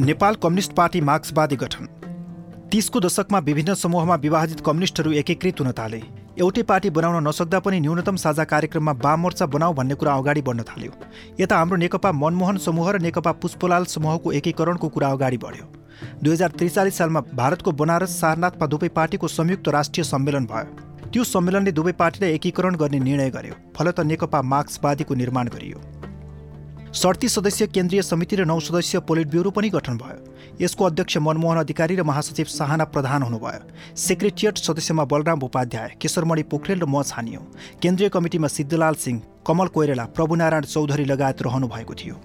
Nepal communist party मार्क्सवादी गठन। तिसको दशकमा विभिन्न समूहमा विभाजित कम्युनिस्टहरू एकीकृत हुन थाले। एउटै पार्टी बनाउन नसक्दा पनि न्यूनतम साझा कार्यक्रममा वाम मोर्चा बनाऊ भन्ने कुरा अगाडि बढ्न थाल्यो। यता हाम्रो नेकपा मनमोहन समूह र नेकपा पुष्पलाल समूहको एकीकरणको कुरा अगाडि बढ्यो। दुई हजार त्रिचालिस सालमा भारतको बनारस सारनाथमा दुवै पार्टीको संयुक्त राष्ट्रिय सम्मेलन भयो। त्यो सम्मेलनले दुवै पार्टीलाई एकीकरण गर्ने निर्णय गर्यो फलत नेकपा मार्क्सवादीको निर्माण गरियो। सडतिस सदस्य केन्द्रीय समिति र नौ सदस्य पोलिट ब्युरो पनि गठन भयो। यसको अध्यक्ष मनमोहन अधिकारी र महासचिव साहना प्रधान हुनुभयो। सेक्रेटरिएट सदस्यमा बलराम उपाध्याय केशरमणि पोखरेल र म छानियो। केन्द्रीय कमिटीमा सिद्धलाल सिंह कमल कोइरेला प्रभुनारायण चौधरी लगायत रहनु भएको थियो।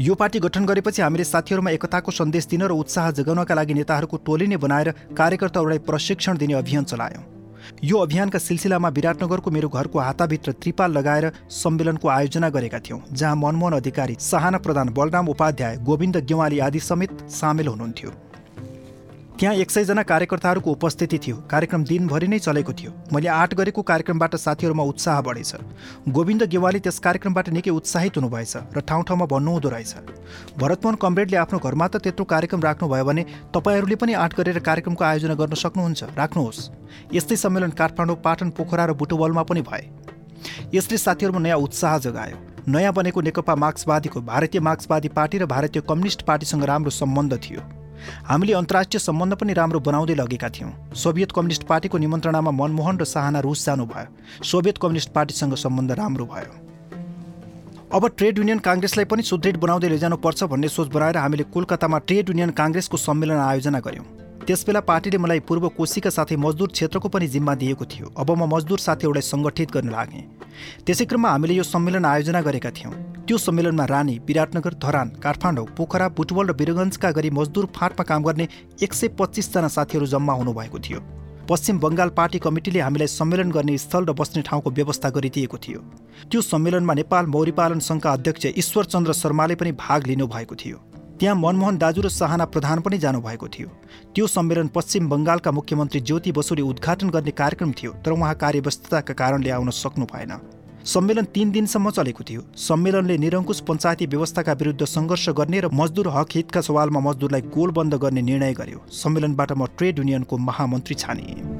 यो पार्टी गठन गरेपछि हामीले साथीहरूमा एकताको सन्देश दिन र उत्साह जगाउनका लागि नेताहरूको टोली नै बनाएर कार्यकर्ताहरूलाई प्रशिक्षण दिने अभियान चलायौँ। यो अभियानका सिलसिलामा विराटनगरको मेरो घरको हाताभित्र त्रिपाल लगाएर सम्मेलनको आयोजना गरेका थियौँ जहाँ मनमोहन अधिकारी साहना प्रधान बलराम उपाध्याय गोविन्द गेवाली आदि समेत सामेल हुनुहुन्थ्यो। त्यहाँ एक सयजना कार्यकर्ताहरूको उपस्थिति थियो। कार्यक्रम दिनभरि नै चलेको थियो। मैले आँट गरेको कार्यक्रमबाट साथीहरूमा उत्साह बढेछ। गोविन्द गेवाली त्यस कार्यक्रमबाट निकै उत्साहित हुनुभएछ र ठाउँ ठाउँमा भन्नुहुँदो रहेछ। भरतमोहन कमरेडले आफ्नो घरमा त त्यत्रो कार्यक्रम राख्नुभयो भने तपाईँहरूले पनि आँट गरेर कार्यक्रमको आयोजना गर्न सक्नुहुन्छ। राख्नुहोस्। यस्तै सम्मेलन काठमाडौँ पाटन पोखरा र बुटुवलमा पनि भए। यसले साथीहरूमा नयाँ उत्साह जगायो। नयाँ बनेको नेकपा मार्क्सवादीको भारतीय मार्क्सवादी पार्टी र भारतीय कम्युनिस्ट पार्टीसँग राम्रो सम्बन्ध थियो। हामीले अन्तर्राष्ट्रिय सम्बन्ध पनि राम्रो बनाउँदै लगेका थियौँ। सोभियत कम्युनिस्ट पार्टीको निमन्त्रणामा मनमोहन र साहना रुस जानुभयो। सोभियत कम्युनिस्ट पार्टीसँग सम्बन्ध राम्रो भयो। अब ट्रेड युनियन काङ्ग्रेसलाई पनि सुदृढ बनाउँदै लैजानुपर्छ भन्ने सोच बनाएर हामीले कोलकातामा ट्रेड युनियन काङ्ग्रेसको सम्मेलन आयोजना गऱ्यौँ। त्यसबेला पार्टीले मलाई पूर्व कोशीका साथै मजदुर क्षेत्रको पनि जिम्मा दिएको थियो। अब म मजदुर साथीहरूलाई सङ्गठित गर्न लागेँ। त्यसै क्रममा हामीले यो सम्मेलन आयोजना गरेका थियौँ। त्यो सम्मेलनमा रानी विराटनगर धरान काठमाडौँ पोखरा बुटवल र वीरगञ्जका गरी मजदुर फाँटमा काम गर्ने एक सय पच्चिसजना साथीहरू जम्मा हुनुभएको थियो। पश्चिम बङ्गाल पार्टी कमिटीले हामीलाई सम्मेलन गर्ने स्थल र बस्ने ठाउँको व्यवस्था गरिदिएको थियो। त्यो सम्मेलनमा नेपाल मौरीपालन सङ्घका अध्यक्ष ईश्वरचन्द्र शर्माले पनि भाग लिनुभएको थियो। त्यहाँ मनमोहन दाजु र साहना प्रधान पनि जानुभएको थियो। त्यो सम्मेलन पश्चिम बङ्गालका मुख्यमन्त्री ज्योति बसुले उद्घाटन गर्ने कार्यक्रम थियो तर उहाँ कार्यव्यस्तताका कारणले आउन सक्नु भएन। सम्मेलन तीन दिनसम्म चलेको थियो। सम्मेलनले निरङ्कुश पञ्चायती व्यवस्थाका विरुद्ध सङ्घर्ष गर्ने र मजदुर हक हितका सवालमा मजदुरलाई गोलबन्द गर्ने निर्णय गर्यो। सम्मेलनबाट म ट्रेड युनियनको महामन्त्री छानिएँ